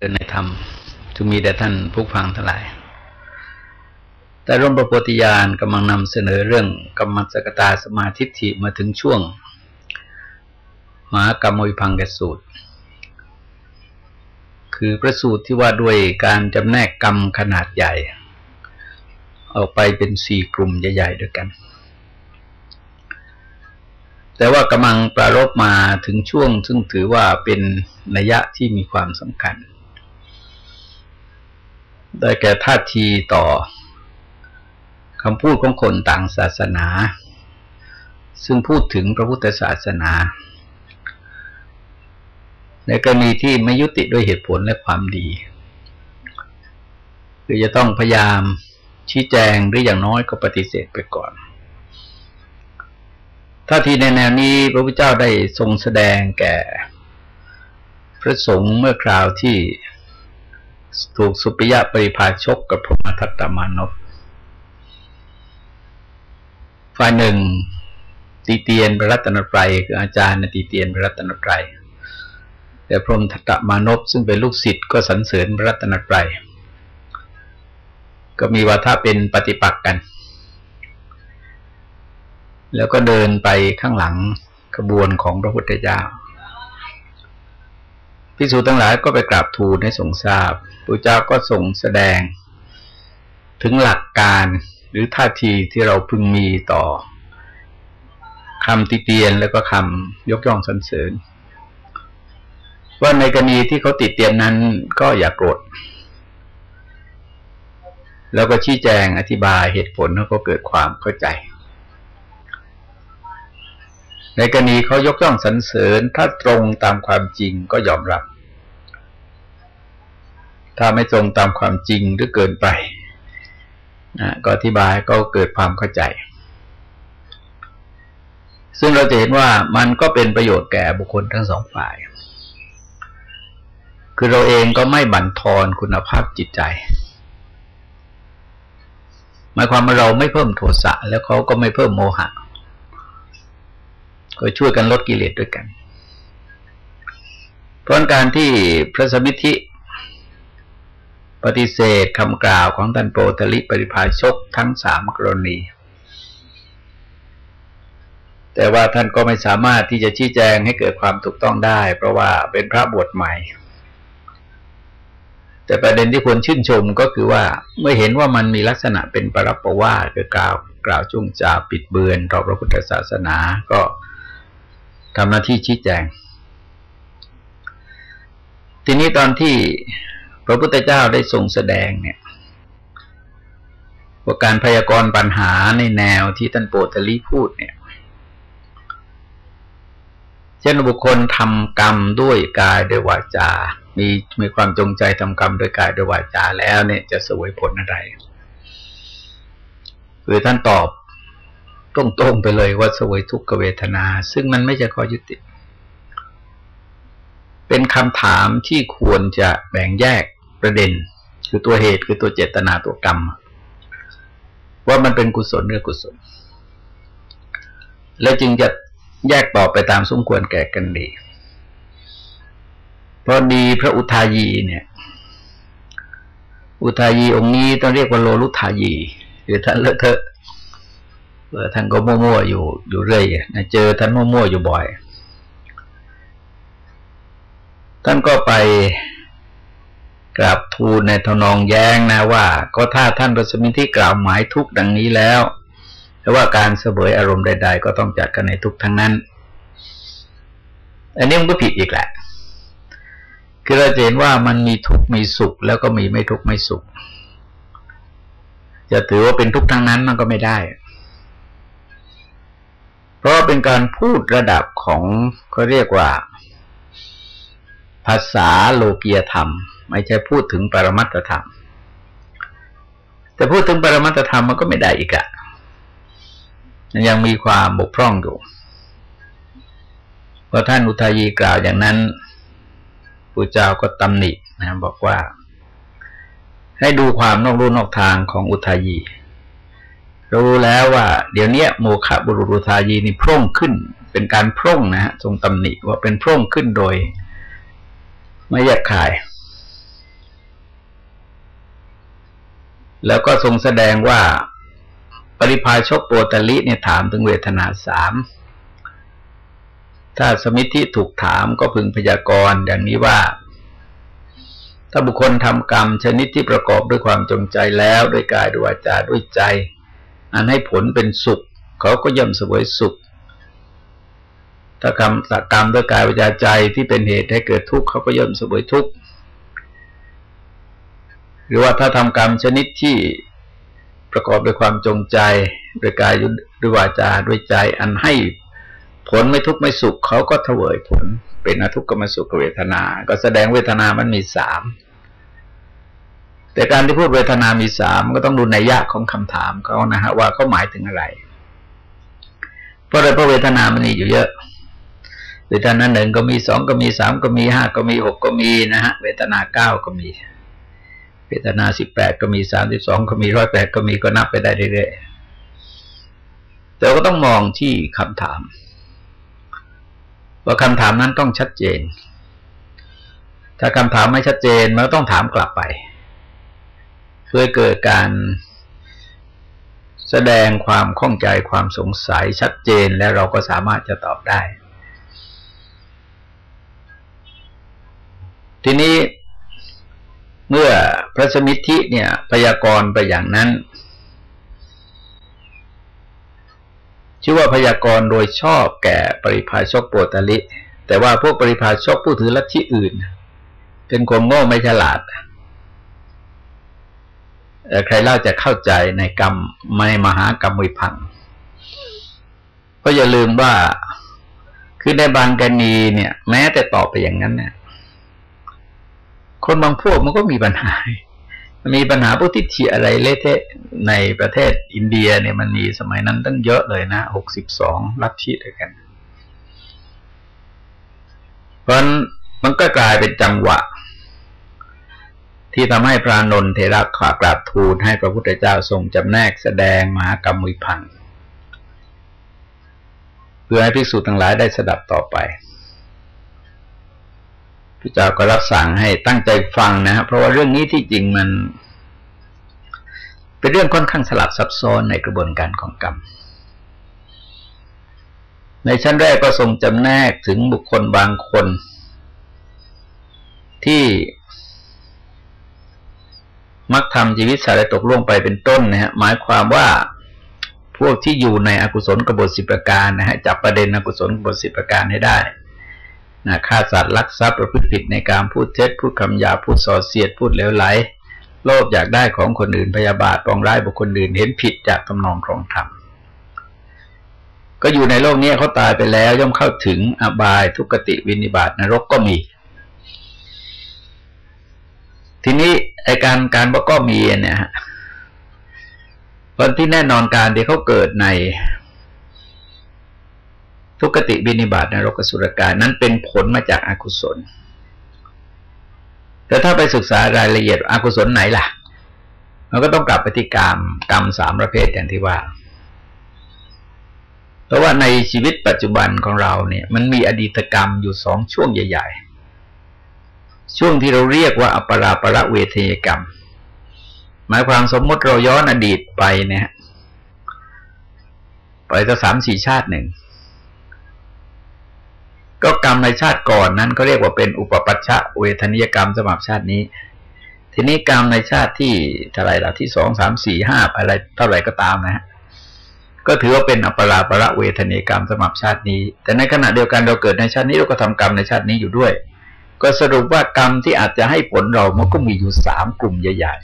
ในธรรมจะมีแต่ท่านผู้ฟังทั้งหลาย แต่ร่มประโพธิญาณกำลังนำเสนอเรื่องกรรมสกตาสมาธิิมาถึงช่วงมหากรรมวิพังกสูตร คือพระสูตรที่ว่าด้วยการจำแนกกรรมขนาดใหญ่ ออกไปเป็นสี่กลุ่มใหญ่ ๆ ด้วยกัน แต่ว่ากำลังปรารบมาถึงช่วงซึ่งถือว่าเป็นนัยยะที่มีความสำคัญ ได้แก่ท่าทีต่อคำพูดของคนต่างศาสนา ซึ่งพูดถึงพระพุทธศาสนา ในกรณีที่ไม่ยุติด้วยเหตุผลและความดี คือจะต้องพยายามชี้แจงหรืออย่างน้อยก็ปฏิเสธไปก่อนท่าทีในแนวนี้พระพุทธเจ้าได้ทรงแสดงแก่ พระสงฆ์เมื่อคราวที่ ถูกสุปิยะปริพาชกกับพรหมทัตตมานพฝ่ายหนึ่งตีเตียนพระรัตนตรัยคืออาจารย์ตีเตียนพระรัตนตรัยแต่พรหมทัตตมานพซึ่งเป็นลูกศิษย์ก็สรรเสริญพระรัตนตรัยก็มีวาทะเป็นปฏิปักษ์กัน แล้วก็เดินไปข้างหลังขบวนของพระพุทธเจ้า พิสูจน์ทั้งหลายก็ไปกราบทูลให้ทรงทราบพระเจ้าก็ทรงแสดง ถึงหลักการหรือท่าทีที่เราพึงมีต่อคำติเตียนแล้วก็คำยกย่องสรรเสริญ ว่าในกรณีที่เขาติดเตียนนั้นก็อย่ากโกรธ แล้วก็ชี้แจงอธิบายเหตุผลแล้วก็เกิดความเข้าใจ ในกรณีเขายกย่องสรรเสริญถ้าตรงตามความจริงก็ยอมรับ ถ้าไม่ตรงตามความจริงหรือเกินไปนะก็อธิบายก็เกิดความเข้าใจ ซึ่งเราจะเห็นว่ามันก็เป็นประโยชน์แก่บุคคลทั้งสองฝ่าย คือเราเองก็ไม่บั่นทอนคุณภาพจิตใจ หมายความว่าเราไม่เพิ่มโทสะแล้วเขาก็ไม่เพิ่มโมหะ ก็ช่วยกันลดกิเลสด้วยกัน เพราะการที่พระสมิทธิปฏิเสธคำกล่าวของท่านโปตลิปริภาชกทั้งสามกรณี แต่ว่าท่านก็ไม่สามารถที่จะชี้แจงให้เกิดความถูกต้องได้ เพราะว่าเป็นพระบวชใหม่ แต่ประเด็นที่ควรชื่นชมก็คือว่าเมื่อเห็นว่ามันมีลักษณะเป็นปรับประว่าคือกล่าวกล่าวจุงจาปิดเบือนต่อพระพุทธศาสนา ก็ ทำหน้าที่ชี้แจง ทีนี้ตอนที่พระพุทธเจ้าได้ทรงแสดงเนี่ยว่าการพยากรณ์ปัญหาในแนวที่ท่านโปตลีพูดเนี่ยเช่นบุคคลทำกรรมด้วยกายด้วยวาจา มีมีความจงใจทำกรรมด้วยกายด้วยวาจาแล้วเนี่ยจะสวยผลอะไร คือท่านตอบ ตรงๆไปเลยว่าสวยทุกขเวทนา ซึ่งมันไม่ใช่ข้อยุติ เป็นคำถามที่ควรจะแบ่งแยกประเด็น คือตัวเหตุคือตัวเจตนาตัวกรรม ว่ามันเป็นกุศลหรือกุศล แล้วจึงจะแยกต่อไปตามสมควรแก่กันดีพราะดีพระอุทายีเนี่ย อุทายีองค์นี้ต้องเรียกว่าโลลุทายีหรือท่านเลอะเทอะ ท่านก็มั่วๆอยู่อยู่เรื่อยนะเจอท่านมั่วๆอยู่บ่อย ท่านก็ไปกราบทูลในทนองแย้งนะว่า ก็ถ้าท่านรัศมิที่กล่าวหมายทุกดังนี้แล้วแต่ว่าการเสวยอารมณ์ใด ๆ ก็ต้องจัดกันในทุกทั้งนั้น อันนี้มันก็ผิดอีกแหละ คือเราเห็นว่ามันมีทุกมีสุข แล้วก็มีไม่ทุกไม่สุข จะถือว่าเป็นทุกทั้งนั้นมันก็ไม่ได้ เพราะเป็นการพูดระดับของเขาเรียกว่า ภาษาโลกียธรรม ไม่ใช่พูดถึงปรมัตธรรม แต่พูดถึงปรมัตธรรมมันก็ไม่ได้อีกอะยังมีความบกพร่องอยู่พอท่านอุทายีกล่าวอย่างนั้นพระเจ้าก็ตำหนินะบอกว่า ให้ดูความนอกรูนอกทางของอุทายี รู้แล้วว่า เดี๋ยวนี้โมคะบุรุษทายีนี่พร่งขึ้น เป็นการพร่งนะฮะทรงตำหนิว่าเป็นพร่งขึ้นโดย ไม่แยกขาย แล้วก็ทรงแสดงว่า ปริพาชกโปตลิเนี่ยถามถึงเวทนาสามถ้าสมิธิถูกถามก็พึงพยากรณ์ดังนี้ว่า ถ้าบุคคลทำกรรมชนิดที่ประกอบด้วยความจงใจแล้ว ด้วยกายด้วยวาจาด้วยใจ อันให้ผลเป็นสุข เขาก็ย่อมสวยสุข ถ้ากรรมสักกรรมด้วยกายวาจาใจที่เป็นเหตุให้เกิดทุกข์เขาก็ย่อมสวยทุกข์หรือว่าถ้าทำกรรมชนิดที่ประกอบด้วยความจงใจด้วยกายด้วยวาจาด้วยใจอันให้ผลไม่ทุกข์ไม่สุขเขาก็เถวยผล เป็นอทุกขมสุขเวทนา ก็แสดงเวทนามันมีสาม แต่การที่พูดเวทนามีสามก็ต้องดูในยะของคำถามเขานะฮะว่าเขาหมายถึงอะไร เพราะอะไรเพราะเวทนามันมีอยู่เยอะ เวทนาหนึ่งก็มีสองก็มีสามก็มีห้าก็มีหกก็มีนะฮะเวทนาเก้าก็มี เวทนาสิบแปดก็มีสามสิบสองก็มีร้อยแปดก็มีก็นับไปได้เรื่อยๆแต่ก็ต้องมองที่คำถาม ว่าคำถามนั้นต้องชัดเจน ถ้าคำถามไม่ชัดเจนมันต้องถามกลับไป พื่อเกิดการแสดงความข้องใจความสงสัยชัดเจนและเราก็สามารถจะตอบได้ ทีนี้เมื่อพระสมิทธิเนี่ยพยากรณ์ไปอย่างนั้น ชื่อว่าพยากรณ์โดยชอบแก่ปริพาชกโปตลิ แต่ว่าพวกปริพาชกผู้ถือลัทธิอื่น เป็นคนโง่ไม่ฉลาด ใครเล่าจะเข้าใจในกรรมในมหากรรมวิพังก็อย่าลืมว่าคือในบางกรณีเนี่ย แม้แต่ตอบไปอย่างนั้นเนี่ยคนบางพวกมันก็มีปัญหา มีปัญหาพวกทิฏฐิอะไรเละเทะในประเทศอินเดียเนี่ยมันมีสมัยนั้นตั้งเยอะเลยนะหกสิบสองลัทธิด้วยกัน เพราะมันก็กลายเป็นจังหวะ ที่ทำให้พระนนเทระขากราบทูลให้พระพุทธเจ้าทรงจำแนกแสดงมหากรรมวิพันธ์เพื่อให้ภิกษุทั้งหลายได้สดับต่อไปพระเจ้าก็รับสั่งให้ตั้งใจฟังนะครับเพราะว่าเรื่องนี้ที่จริงมัน เป็นเรื่องค่อนข้างสลับซับซ้อนในกระบวนการของกรรม ในชั้นแรกก็ทรงจำแนกถึงบุคคลบางคน ที่ มักทำชีวิตสารตกล่วงไปเป็นต้นนะฮะหมายความว่าพวกที่อยู่ในอกุศลกบฏสิบประการนะฮะจับประเด็นอกุศลกบฏสิบประการให้ได้นะฆ่าสัตว์ลักทรัพย์ประพฤติผิดในการพูดเท็จพูดคำหยาพูดส่อเสียดพูดเลวไหล โลภอยากได้ของคนอื่นพยาบาทปองร้ายบุคคลอื่นเห็นผิดจากตำนองครองธรรมก็อยู่ในโลกนี้เขาตายไปแล้วย่อมเข้าถึงอบายทุกติวินิบาตนรกก็มี ทีนี้ไอการการว่าก็มีเนี่ยฮะคนที่แน่นอนการที่เขาเกิดใน ทุกติบินิบาตนรกสุรกายนั้นเป็นผลมาจากอากุศล แต่ถ้าไปศึกษารายละเอียดอากุศลไหนล่ะมันก็ต้องกลับไปที่กรรมกรรมสามประเภทอย่างที่ว่าเพราะว่าในชีวิตปัจจุบันของเราเนี่ย มันมีอดีตกรรมอยู่สองช่วงใหญ่ ๆ ช่วงที่เราเรียกว่าอปราประเวทยกรรม หมายความสมมติเราย้อนอดีตไปเนี่ยไปจะสามสี่ชาติหนึ่ง ก็กรรมในชาติก่อนนั้นก็เรียกว่าเป็นอุปปัชชะเวทนิยกรรมสำหรับชาตินี้ ทีนี้กรรมในชาติที่เท่าไรล่ะที่สองสามสี่ห้าอะไรเท่าไรก็ตามนะฮะก็ถือว่าเป็นอัปราประเวทนิยกรรมสำหรับชาตินี้ แต่ในขณะเดียวกันเราเกิดในชาตินี้เราก็ทำกรรมในชาตินี้อยู่ด้วย ก็สรุปว่ากรรมที่อาจจะให้ผลเรามันก็มีอยู่สามกลุ่มใหญ่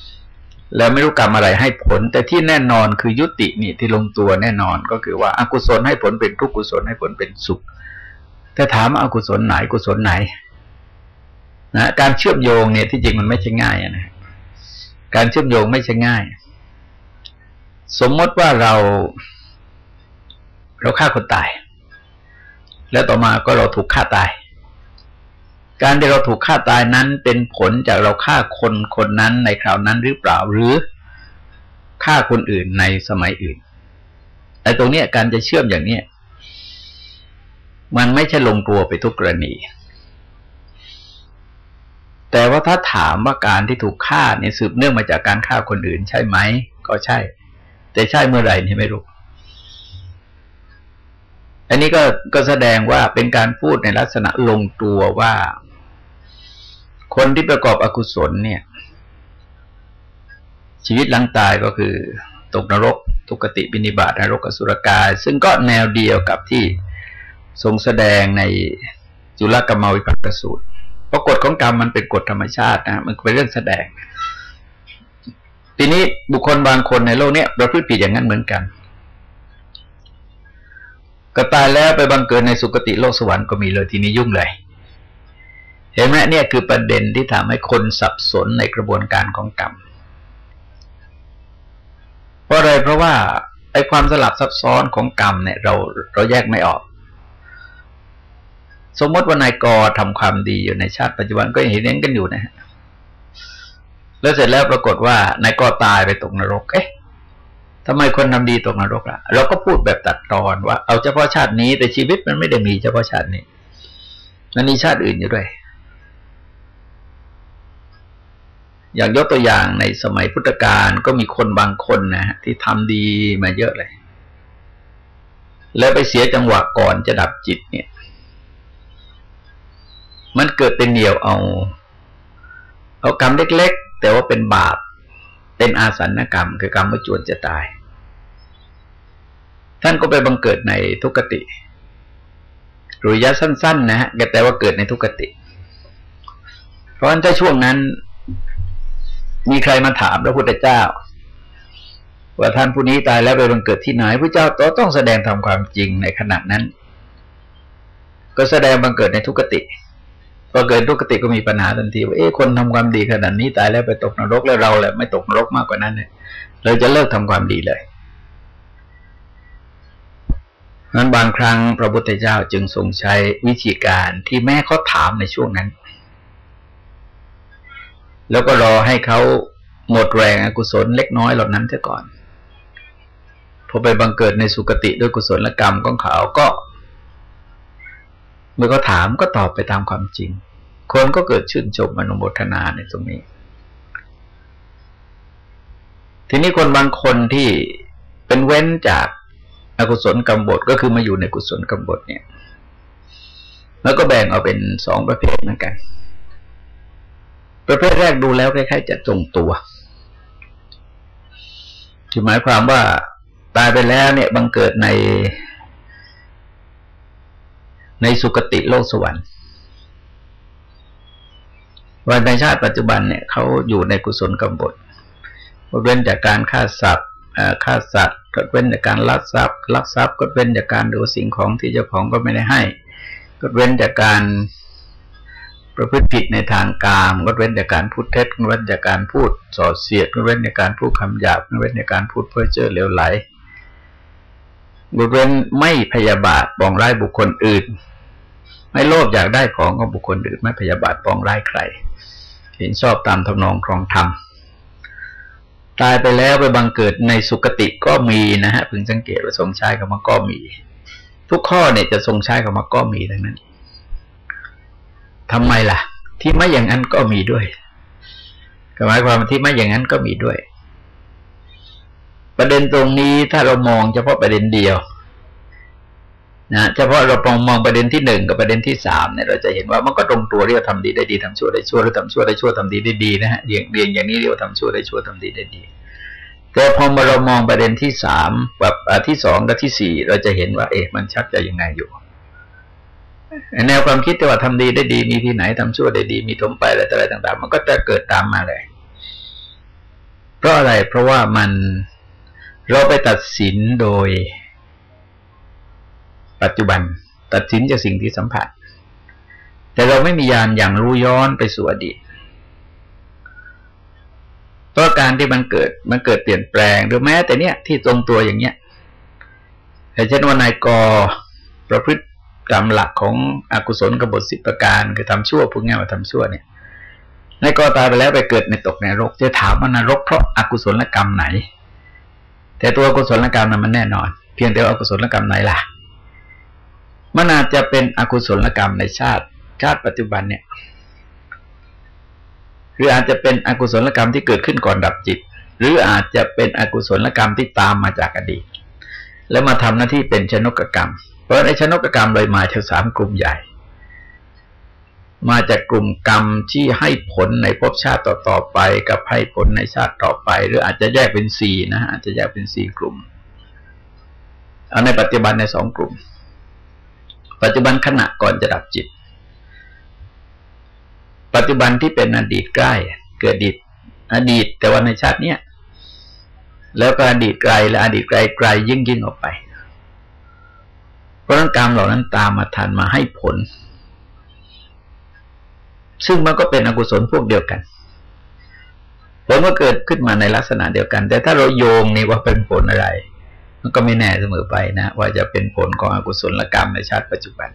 ๆ แล้วไม่รู้กรรมอะไรให้ผล แต่ที่แน่นอนคือยุตินี่ที่ลงตัวแน่นอนก็คือว่าอากุศลให้ผลเป็นทุกกุศลให้ผลเป็นสุขถ้าถามอากุศลไหนกุศลไหนนะการเชื่อมโยงเนี่ยที่จริงมันไม่ใช่ง่ายนะการเชื่อมโยงไม่ใช่ง่าย สมมติว่าเรา เราฆ่าคนตาย แล้วต่อมาก็เราถูกฆ่าตาย การที่เราถูกฆ่าตายนั้นเป็นผลจากเราฆ่าคนคนนั้นในคราวนั้นหรือเปล่าหรือฆ่าคนอื่นในสมัยอื่นไอ้ตรงนี้การจะเชื่อมอย่างนี้มันไม่ใช่ลงตัวไปทุกกรณี แต่ว่าถ้าถามว่าการที่ถูกฆ่าเนี่ยสืบเนื่องมาจากการฆ่าคนอื่น ใช่ไหมก็ใช่ แต่ใช่เมื่อไหร่นี่ไม่รู้อันนี้ก็ก็แสดงว่าเป็นการพูดในลักษณะลงตัวว่า คนที่ประกอบอกุศลเนี่ย ชีวิตหลังตายก็คือตกนรก ทุกติปินิบาตนรกอสุรกาย ซึ่งก็แนวเดียวกับที่ทรงแสดงในจุลกรรมวิปัสสสูตรเพราะกฎของกรรมมันเป็นกฎธรรมชาตินะมันเป็นเรื่องแสดง ทีนี้บุคคลบางคนในโลกเนี้ประพฤติผิดอย่างนั้นเหมือนกัน ก็ตายแล้วไปบังเกิดในสุคติโลกสวรรค์ก็มีเลยทีนี้ยุ่งเลย เห็นไหมเนี่ยคือประเด็นที่ทำให้คนสับสนในกระบวนการของกรรมเพราะอะไรเพราะว่าไอ้ความสลับซับซ้อนของกรรมเนี่ย เราเราแยกไม่ออก สมมติว่านายกทำความดีอยู่ในชาติปัจจุบันก็ยังเห็นเน้นกันอยู่นะฮะแล้วเสร็จแล้วปรากฏว่านายกตายไปตกนรก เอ๊ะทำไมคนทำดีตกนรกล่ะ เราก็พูดแบบตัดตอนว่าเอาเฉพาะชาตินี้แต่ชีวิตมันไม่ได้มีเฉพาะชาตินี้มันมีชาติอื่นอยู่ด้วย อย่างยกตัวอย่างในสมัยพุทธกาลก็มีคนบางคนนะที่ทำดีมาเยอะเลย แล้วไปเสียจังหวะก่อนจะดับจิตเนี่ย มันเกิดเป็นเหนียวเอา เอากรรมเล็ก ๆ แต่ว่าเป็นบาป เป็นอาสันกรรม คือกรรมว่าจวนจะตาย ท่านก็ไปบังเกิดในทุกติรุยะสั้น ๆ นะฮะแต่ว่าเกิดในทุกติ เพราะฉะนั้นถ้าช่วงนั้น มีใครมาถามพระพุทธเจ้า ว่าท่านผู้นี้ตายแล้วไปบังเกิดที่ไหนพระเจ้าต้องแสดงทำความจริงในขณะนั้น ก็แสดงบังเกิดในทุกติพอเกิดทุกติก็มีปัญหาทันทีว่าเอ๊ะคนทำความดีขนาดนี้ตายแล้วไปตกนรกแล้วเราแหละไม่ตกนรกมากกว่านั้นเนี่ยเราจะเลิกทำความดีเลยนั้นบางครั้งพระพุทธเจ้าจึงทรงใช้วิธีการที่แม่เขาถามในช่วงนั้น แล้วก็รอให้เขาหมดแรงอกุศลเล็กน้อยเหล่านั้นเสียก่อน พอไปบังเกิดในสุคติด้วยกุศลกรรมของเขาก็ เมื่อเขาถามก็ตอบไปตามความจริง คนก็เกิดชื่นชมอนุโมทนาในตรงนี้ ทีนี้คนบางคนที่เป็นเว้นจากอากุศลกรรมบทก็คือมาอยู่ในกุศลกรรมบทเนี่ย แล้วก็แบ่งเอาเป็นสองประเภทเหมือนกัน ประเภทแรกดูแล้วคล้ายๆจะตรงตัวที่หมายความว่าตายไปแล้วเนี่ยบังเกิดใน ในสุคติโลกสวรรค์วันในชาติปัจจุบันเนี่ยเขาอยู่ในกุศลกรรมบทเว้นจากการฆ่าสัตว์ฆ่าสัตว์ก็เว้นจากการลักทรัพย์ลักทรัพย์ก็เว้นจากการดูสิ่งของที่เจ้าของก็ไม่ได้ให้ ก็เว้นจากการ ประพฤติผิดในทางกามก็เว้นจากการพูดเท็จก็เว้นจากการพูดส่อเสียดก็เว้นจากการพูดคำหยาบก็เว้นจากการพูดเพ้อเจ้อเลวไหลก็เว้นไม่พยาบาทบองร้ายบุคคลอื่น ไม่โลภอยากได้ของของบุคคลอื่น ไม่พยาบาทปองร้ายใคร เห็นชอบตามทำนองครองธรรมตายไปแล้วไปบังเกิดในสุคติก็มีนะฮะพึงสังเกตว่าทรงใช้คำว่าก็มี ทุกข้อเนี่ยจะทรงใช้คำว่าก็มีดังนั้น ทำไมล่ะ ที่ไม่อย่างนั้นก็มีด้วยหมายความที่ไม่อย่างนั้นก็มีด้วย ประเด็นตรงนี้ถ้าเรามองเฉพาะประเด็นเดียวนะเฉพาะเราปองมองประเด็นที่หนึ่งกับประเด็นที่สามเนี่ยเราจะเห็นว่ามันก็ตรงตัวเรียกทำดีได้ดีทำชั่วได้ชั่วหรือทำชั่วได้ชั่วทำดีได้ดีนะฮะเรียงเรียงอย่างนี้เรียกว่าทำชั่วได้ชั่วทำดีได้ดี แต่พอมาเรามองประเด็นที่สามแบบที่สองกับที่สี่เราจะเห็นว่า เอ๊ะมันชักจะยังไงอยู่ แนวความคิดที่ว่าทำดีได้ดีมีที่ไหนทำชั่วได้ดีมีทมไปอะไรอะไรต่าง ๆ มันก็จะเกิดตามมาเลย เพราะอะไรเพราะว่ามันเราไปตัดสินโดย ปัจจุบัน ตัดสินจากสิ่งที่สัมผัส แต่เราไม่มียานอย่างรู้ย้อนไปสู่อดีตเพราะการที่มันเกิดมันเกิดเปลี่ยนแปลงหรือแม้แต่เนี้ยที่ตรงตัวอย่างเนี้ยเช่นว่านายกประพฤติ กรรมหลักของอกุศลกบฏสิบประการคือทำชั่วพูดง่ายว่าทำชั่วเนี่ยนายกตายไปแล้วไปเกิดในตกในรก จะถามว่านรกเพราะอากุศลกรรมไหน แต่ตัวอกุศลกรรมนั้นมันแน่นอน เพียงแต่ว่าอกุศลกรรมไหนล่ะ มันอาจจะเป็นอกุศลกรรมในชาติ ชาติปัจจุบันเนี่ยหรืออาจจะเป็นอกุศลกรรมที่เกิดขึ้นก่อนดับจิต หรืออาจจะเป็นอกุศลกรรมที่ตามมาจากอดีต แล้วมาทำหน้าที่เป็นชนกกรรม เพราะในชนกกรรมเลยมาจากสามกลุ่มใหญ่ มาจากกลุ่มกรรมที่ให้ผลในภพชาติต่อๆไป กับให้ผลในชาติต่อไป หรืออาจจะแยกเป็นสี่นะอาจจะแยกเป็นสี่กลุ่มเอาในปัจจุบันในสองกลุ่ม ปัจจุบันขณะก่อนจะดับจิต ปัจจุบันที่เป็นอดีตใกล้ เกิดอดีตอดีตแต่ว่าในชาติเนี้ยแล้วก็อดีตไกลและอดีตไกลไกลยิ่งยิ่งออกไป เพราะนั้นกรรมเหล่านั้นตามมาทันมาให้ผล ซึ่งมันก็เป็นอกุศลพวกเดียวกัน ผลก็เกิดขึ้นมาในลักษณะเดียวกัน แต่ถ้าเราโยงนี่ว่าเป็นผลอะไร มันก็ไม่แน่เสมอไปนะ ว่าจะเป็นผลของอกุศลกรรมในชาติปัจจุบัน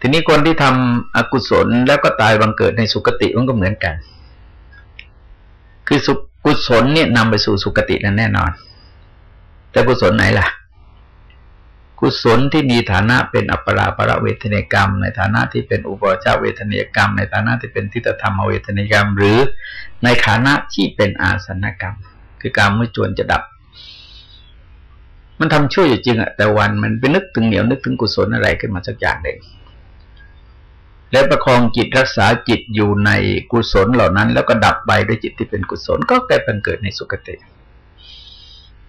ทีนี้คนที่ทำอกุศลแล้วก็ตายบังเกิดในสุคติมันก็เหมือนกัน คือสุกุศลเนี่ยนำไปสู่สุคตินั้นแน่นอน แต่กุศลไหนล่ะ กุศลที่มีฐานะเป็นอัปปราประเวทนกรรม ในฐานะที่เป็นอุปจาเวทนกรรม ในฐานะที่เป็นทิฏฐธรรมเวทนกรรม หรือในฐานะที่เป็นอาสนกรรม คือการเมื่อจวนจะดับ มันทำช่วยอยู่จริงอะแต่วันมันไปนึกถึงเหนียวนึกถึงกุศลอะไรขึ้นมาสักอย่างหนึ่งแล้วประคองจิตรักษาจิตอยู่ในกุศลเหล่านั้น แล้วก็ดับไปด้วยจิตที่เป็นกุศลก็กลายเป็นเกิดในสุคติ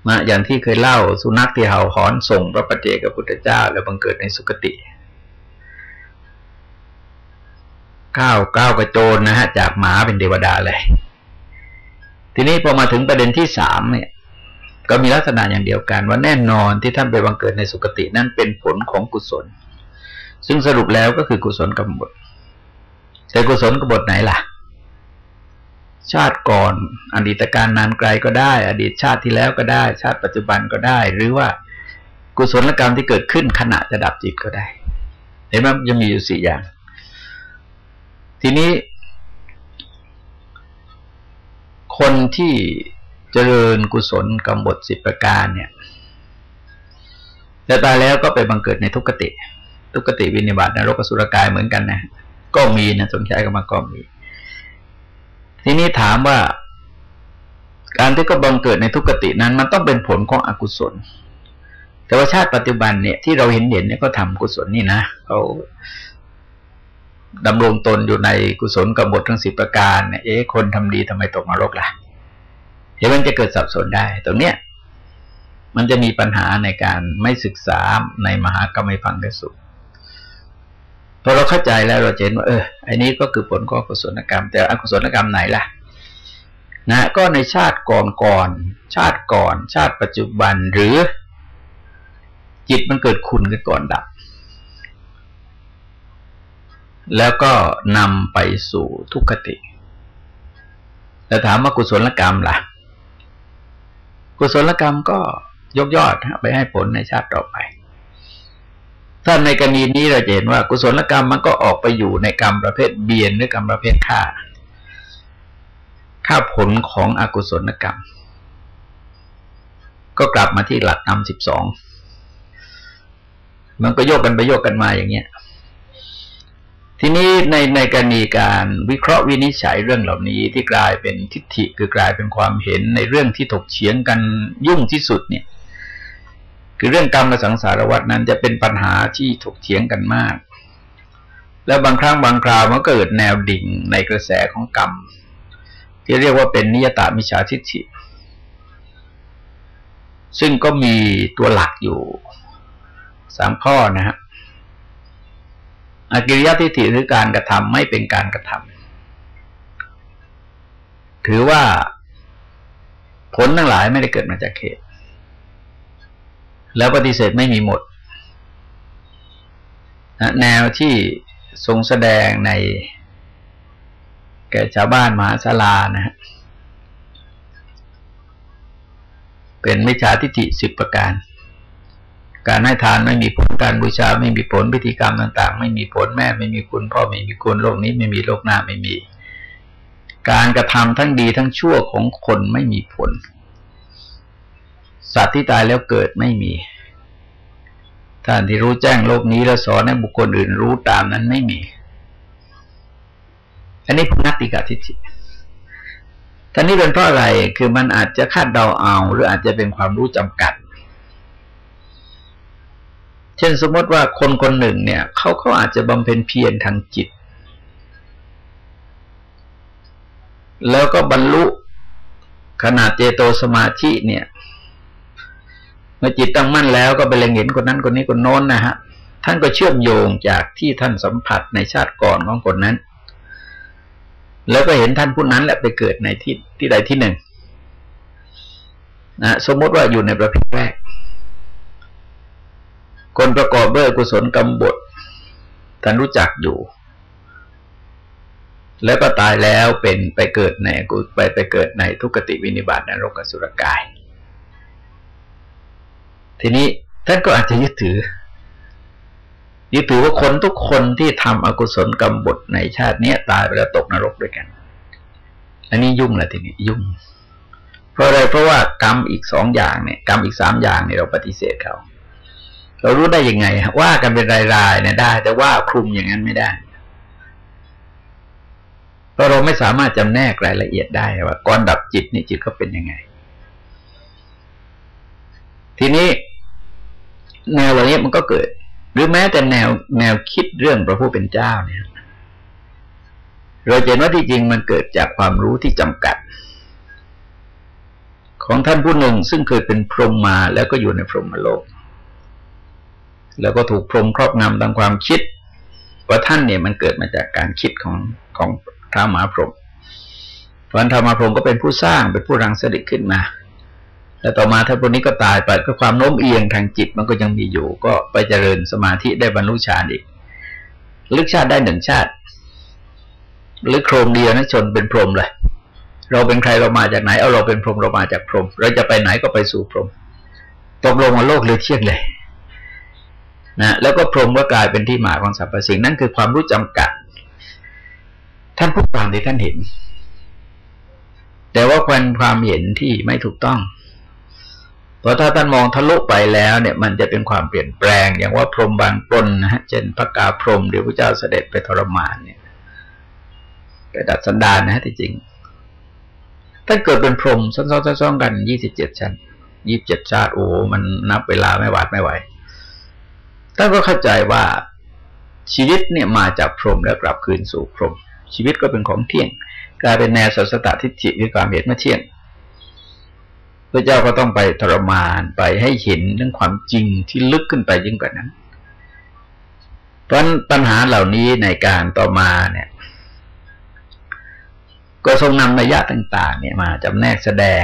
มาอย่างที่เคยเล่าสุนัขที่เห่าหอนส่งพระปฏิเจกับพุทธเจ้า แล้วบังเกิดในสุคติก้าวก้าวกระโจนนะฮะ จากหมาเป็นเทวดาเลย ทีนี้พอมาถึงประเด็นที่สามเนี่ย ก็มีลักษณะอย่างเดียวกันว่าแน่นอนที่ท่านไปบังเกิดในสุคตินั้นเป็นผลของกุศล ซึ่งสรุปแล้วก็คือกุศลกรรมบทแต่กุศลกรรมบทไหนล่ะ ชาติก่อน อดีตการนานไกลก็ได้ อดีตชาติที่แล้วก็ได้ ชาติปัจจุบันก็ได้ หรือว่ากุศลกรรมที่เกิดขึ้นขณะจะดับจิตก็ได้ เห็นไหมยังมีอยู่สี่อย่าง ทีนี้ คนที่เจริญกุศลกรรมบทสิบประการเนี่ยแต่ตายแล้วก็ไปบังเกิดในทุกขติ ทุกขติวินิบาตนรกสุรกายเหมือนกันนะ ก็มีนะสมชายก็มาก็มี ทีนี้ถามว่า การที่ก็บังเกิดในทุกขตินั้น มันต้องเป็นผลของอกุศล แต่ว่าชาติปัจจุบันเนี่ยที่เราเห็นเห็นเนี่ยก็ทำกุศลนี่นะเขาดำรงตนอยู่ในกุศลกรรมบททั้งสิบประการเนี่ยเอ๊ะคนทำดีทำไมตกนรกล่ะเดี๋ยวมันจะเกิดสับสนได้ ตรงเนี้ยมันจะมีปัญหาในการไม่ศึกษาในมหากรรมพังกสุ พอเราเข้าใจแล้วเราเห็นว่าเออไอ้นี้ก็คือผลของกุศลกรรม แต่อกุศลกรรมไหนล่ะนะก็ในชาติก่อนก่อน ชาติก่อน ชาติปัจจุบันหรือ จิตมันเกิดคุณกันก่อนดับ แล้วก็นำไปสู่ทุกขติ แล้วถามว่ากุศลกรรมล่ะ กุศลกรรมก็ยกยอดไปให้ผลในชาติต่อไป ถ้าในกรณีนี้เราเห็นว่า กุศลกรรมมันก็ออกไปอยู่ในกรรมประเภทเบียนหรือกรรมประเภทฆ่าฆ่าผลของอกุศลกรรม ก็กลับมาที่หลักนำสิบสองมันก็โยกกันไปโยกกันมาอย่างเงี้ย ทีนี้ในในกรณีการวิเคราะห์วินิจฉัยเรื่องเหล่านี้ที่กลายเป็นทิฏฐิคือกลายเป็นความเห็นในเรื่องที่ถกเฉียงกันยุ่งที่สุดเนี่ย คือเรื่องกรรมกับสังสารวัฏนั้นจะเป็นปัญหาที่ถกเถียงกันมาก แล้วบางครั้งบางคราวมันเกิดแนวดิ่งในกระแสของกรรม ที่เรียกว่าเป็นนิยตามิชาทิฏฐิซึ่งก็มีตัวหลักอยู่สามข้อนะฮะอากิริยทิฏฐิหรือการกระทำไม่เป็นการกระทำถือว่าผลทั้งหลายไม่ได้เกิดมาจากเหตุ แล้วปฏิเสธไม่มีหมด แนวที่ทรงแสดงในแก่ชาวบ้านมหาศาลานะฮะเป็นมิจฉาทิฏฐิสิบประการ การให้ทานไม่มีผลการบูชาไม่มีผลพิธีกรรมต่าง ๆ ไม่มีผลแม่ไม่มีคุณพ่อไม่มีคุณโลกนี้ไม่มีโลกหน้าไม่มี การกระทำทั้งดีทั้งชั่วของคนไม่มีผล สัตว์ที่ตายแล้วเกิดไม่มี ท่านที่รู้แจ้งโลกนี้แล้วสอนให้บุคคลอื่นรู้ตามนั้นไม่มี อันนี้พุนัตติกาทิฏฐิท่านี้เป็นเพราะอะไร คือมันอาจจะคาดเดาเอา หรืออาจจะเป็นความรู้จำกัด เช่นสมมติว่าคนคนหนึ่งเนี่ยเขาเขาอาจจะบำเพ็ญเพียรทางจิต แล้วก็บรรลุขนาดเจโตสมาธิเนี่ย เมื่อจิตตั้งมั่นแล้วก็ไปเล็งเห็นคนนั้นคนนี้คนโน้นนะฮะ ท่านก็เชื่อมโยงจากที่ท่านสัมผัสในชาติก่อนของคนนั้น แล้วก็เห็นท่านผู้นั้นแหละไปเกิดในที่ที่ใดที่หนึ่งนะสมมติว่าอยู่ในประเภทแรก คนประกอบด้วยกุศลกรรมบทท่านรู้จักอยู่ แล้วก็ตายแล้วเป็นไปเกิดในกุไปไปเกิดในทุกติวินิบาตนรกสุรกาย ทีนี้ท่านก็อาจจะยึดถือ ยึดถือว่าคนทุกคนที่ทำอกุศลกรรมบทในชาตินี้ตายไปแล้วตกนรกด้วยกัน อันนี้ยุ่งแหละทีนี้ยุ่ง เพราะอะไรเพราะว่ากรรมอีกสองอย่างเนี่ยกรรมอีกสามอย่างเนี่ยเราปฏิเสธเขาเรารู้ได้ยังไงว่ากันเป็นรายๆเนี่ยได้ แต่ว่าคลุมอย่างนั้นไม่ได้เพราะเราไม่สามารถจำแนกรายละเอียดได้ว่าก่อนดับจิตนี่จิตก็เป็นยังไง ทีนี้ แนวเหล่านี้มันก็เกิด หรือแม้แต่แนวแนวคิดเรื่องพระผู้เป็นเจ้าเนี่ย เราเห็นว่าที่จริงมันเกิดจากความรู้ที่จำกัด ของท่านผู้หนึ่งซึ่งเคยเป็นพรหมมาแล้วก็อยู่ในพรหมโลก แล้วก็ถูกพรหมครอบงำตามความคิด ว่าท่านเนี่ยมันเกิดมาจากการคิดของของท้ามหาพรหมพระธรรมพรหมก็เป็นผู้สร้างเป็นผู้รังสรรค์ขึ้นมา แล้วต่อมาถ้าพวกนี้ก็ตายไปก็ความโน้มเอียงทางจิตมันก็ยังมีอยู่ ก็ไปเจริญสมาธิได้บรรลุฌานอีก ลึกชาติได้หนึ่งชาติ หรือโครมเดียวนะชนเป็นพรหมเลย เราเป็นใครเรามาจากไหนเอาเราเป็นพรหมเรามาจากพรหมเราจะไปไหนก็ไปสู่พรหมตกลงมาโลกเลยเที่ยงเลยนะแล้วก็พรหมก็กลายเป็นที่มาของสรรพสิ่งนั่นคือความรู้จำกัด ท่านผู้ฟังที่ท่านเห็น แต่ว่าเป็นความเห็นที่ไม่ถูกต้อง เพราะถ้าท่านมองทะลุไปแล้วเนี่ยมันจะเป็นความเปลี่ยนแปลง อย่างว่าพรมบางปนนะฮะเช่นพระกาพรมเดี๋ยวพระเจ้าเสด็จไปทรมานเนี่ยไปดัดสันดานนะฮะที่จริงถ้าเกิดเป็นพรมซ้อนๆๆกันยี่สิบเจ็ดชั้นยี่สิบเจ็ดชาติโอ้มันนับเวลาไม่หวาดไม่ไหวท่านก็เข้าใจว่าชีวิตเนี่ยมาจากพรหมแล้วกลับคืนสู่พรหมชีวิตก็เป็นของเที่ยง กลายเป็นแนวสัสตทิฏฐิคือความเห็นมาเที่ยง พระเจ้าก็ต้องไปทรมานไปให้เห็นเรื่องความจริงที่ลึกขึ้นไปยิ่งกว่านั้น เพราะปัญหาเหล่านี้ในการต่อมาเนี่ย ก็ทรงนำนัยยะต่าง ๆ เนี่ยมาจำแนกแสดง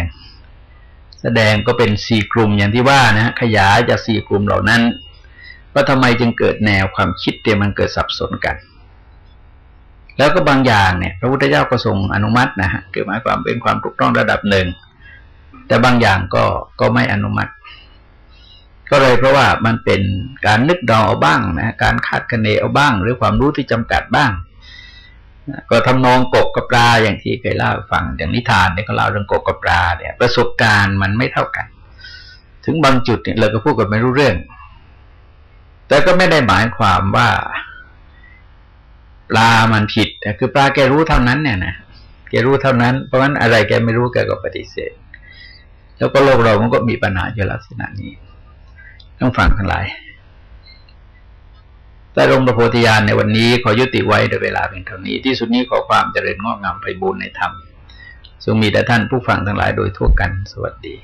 แสดงก็เป็นสี่กลุ่มอย่างที่ว่านะขยายจากสี่กลุ่มเหล่านั้นว่าทำไมจึงเกิดแนวความคิดเตียมันเกิดสับสนกันแล้วก็บางอย่างเนี่ย พระพุทธเจ้าก็ทรงอนุมัตินะฮะคือหมายความเป็นความถูกต้องระดับหนึ่ง แต่บางอย่างก็ก็ไม่อนุมัติ ก็เลยเพราะว่ามันเป็นการนึกดอเอาบ้างนะการคาดคะเนเอาบ้าง หรือความรู้ที่จำกัดบ้างก็ทำนองกบกับปลาอย่างที่เคยเล่าฟังอย่างนิทานเนี่ยก็เล่าเรื่องกบกับปลาเนี่ย ประสบการณ์มันไม่เท่ากัน ถึงบางจุดเนี่ยเราก็พูดกันไม่รู้เรื่อง แต่ก็ไม่ได้หมายความว่าปลามันผิดคือปลาแกรู้เท่านั้นเนี่ยนะแกรู้เท่านั้นเพราะงั้นอะไรแกไม่รู้แกก็ปฏิเสธ แล้วก็โลกเรามันก็มีปัญหาอยู่ลักษณะนี้ ต้องฟังทั้งหลาย แต่ลงประโพธิญาณในวันนี้ขอยุติไว้โดยเวลาเพียงเท่านี้ ที่สุดนี้ขอความเจริญงอกงามไปบุญในธรรมทรงมีแต่ท่านผู้ฟังทั้งหลายโดยทั่วกัน สวัสดี